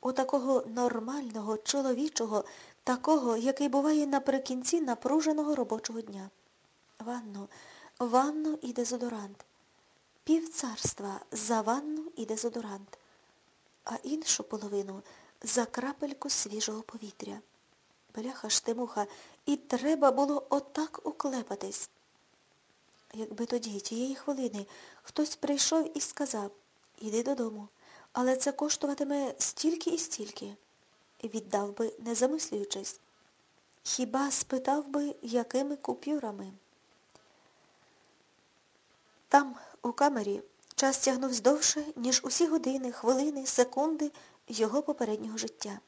у такого нормального, чоловічого, такого, який буває наприкінці напруженого робочого дня. Ванну, ванну і дезодорант. Пів царства за ванну і дезодорант, а іншу половину за крапельку свіжого повітря. Бляха штимуха, і треба було отак уклепатись. Якби тоді, тієї хвилини, хтось прийшов і сказав, іди додому, але це коштуватиме стільки і стільки. Віддав би, не замислюючись. Хіба спитав би, якими купюрами? Там, у камері, час тягнувся довше, ніж усі години, хвилини, секунди його попереднього життя.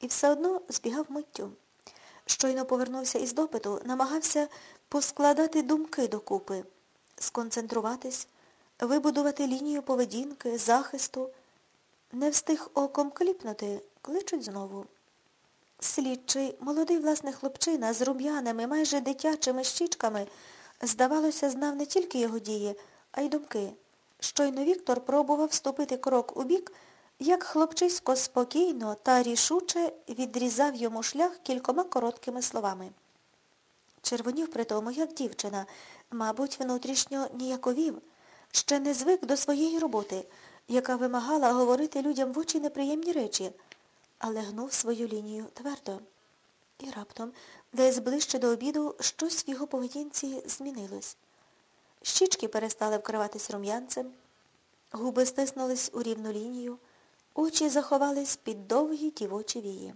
І все одно збігав миттю. Щойно повернувся із допиту, намагався поскладати думки докупи, сконцентруватись, вибудувати лінію поведінки, захисту. Не встиг оком кліпнути, кличуть знову. Слідчий, молодий власне хлопчина з рум'яними, майже дитячими щічками, здавалося, знав не тільки його дії, а й думки. Щойно Віктор пробував вступити крок у бік, як хлопчисько спокійно та рішуче відрізав йому шлях кількома короткими словами. Червонів при тому, як дівчина, мабуть, внутрішньо ніяковів, ще не звик до своєї роботи, яка вимагала говорити людям в очі неприємні речі, але гнув свою лінію твердо. І раптом, десь ближче до обіду, щось в його поведінці змінилось. Щічки перестали вкриватись рум'янцем, губи стиснулись у рівну лінію, очі заховались під довгі дівочі вії.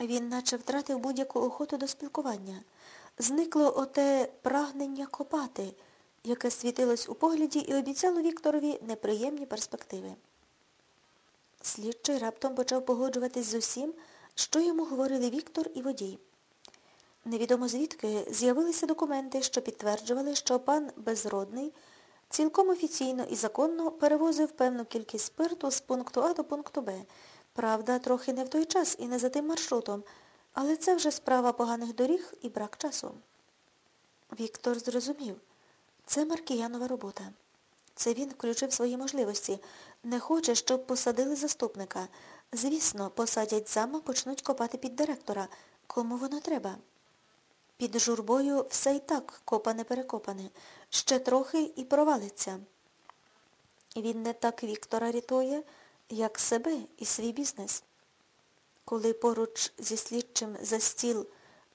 Він наче втратив будь-яку охоту до спілкування. Зникло оте прагнення копати, яке світилось у погляді і обіцяло Вікторові неприємні перспективи. Слідчий раптом почав погоджуватись з усім, що йому говорили Віктор і водій. Невідомо звідки з'явилися документи, що підтверджували, що пан Безродний цілком офіційно і законно перевозив певну кількість спирту з пункту А до пункту Б. Правда, трохи не в той час і не за тим маршрутом, але це вже справа поганих доріг і брак часу. Віктор зрозумів. Це Маркіянова робота. Це він включив свої можливості. Не хоче, щоб посадили заступника. Звісно, посадять зама, почнуть копати під директора. Кому воно треба? Під журбою все і так копане-перекопане. Ще трохи і провалиться. Він не так Віктора рятує, як себе і свій бізнес. Коли поруч зі слідчим за стіл,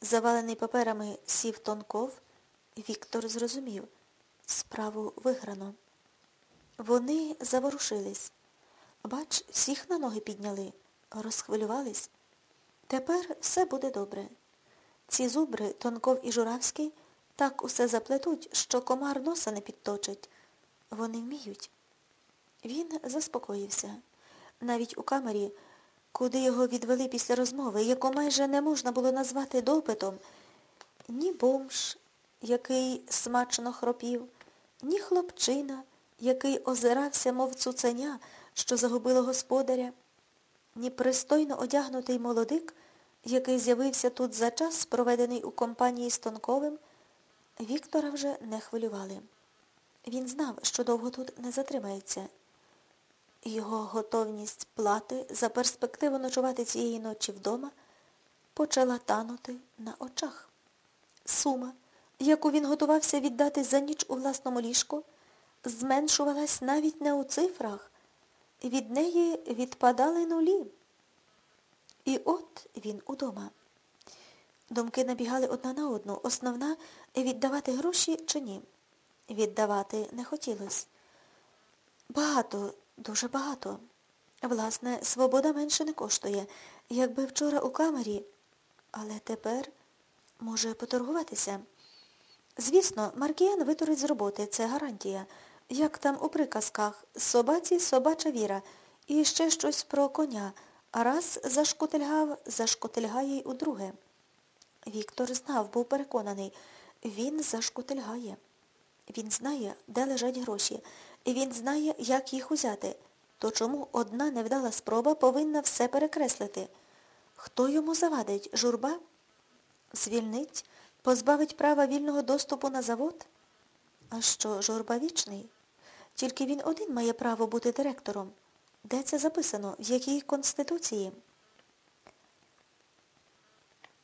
завалений паперами, сів Тонков, Віктор зрозумів. Справу виграно. Вони заворушились. Бач, всіх на ноги підняли, розхвилювались. Тепер все буде добре. Ці зубри, Тонков і Журавський, так усе заплетуть, що комар носа не підточить. Вони вміють. Він заспокоївся. Навіть у камері, куди його відвели після розмови, яку майже не можна було назвати допитом, ні бомж, який смачно хропів, ні хлопчина, який озирався, мов цуценя, що загубило господаря, ні пристойно одягнутий молодик, який з'явився тут за час, проведений у компанії з Тонковим, Віктора вже не хвилювали. Він знав, що довго тут не затримається. Його готовність плати за перспективу ночувати цієї ночі вдома почала танути на очах. Сума, яку він готувався віддати за ніч у власному ліжку, зменшувалась навіть не у цифрах. Від неї відпадали нулі. І от він удома. Думки набігали одна на одну. Основна віддавати гроші чи ні. Віддавати не хотілося. Багато, дуже багато. Власне, свобода менше не коштує. Якби вчора у камері, але тепер може поторгуватися. Звісно, Маркіян витурить з роботи, це гарантія. Як там у приказках, собаці собача віра. І ще щось про коня. А раз зашкотильгав, зашкотильгає й удруге. Віктор знав, був переконаний, він зашкотильгає. Він знає, де лежать гроші. Він знає, як їх узяти. То чому одна невдала спроба повинна все перекреслити? Хто йому завадить? Журба? Звільнить? Позбавить права вільного доступу на завод? А що, журба вічний? Тільки він один має право бути директором. Де це записано? В якій конституції?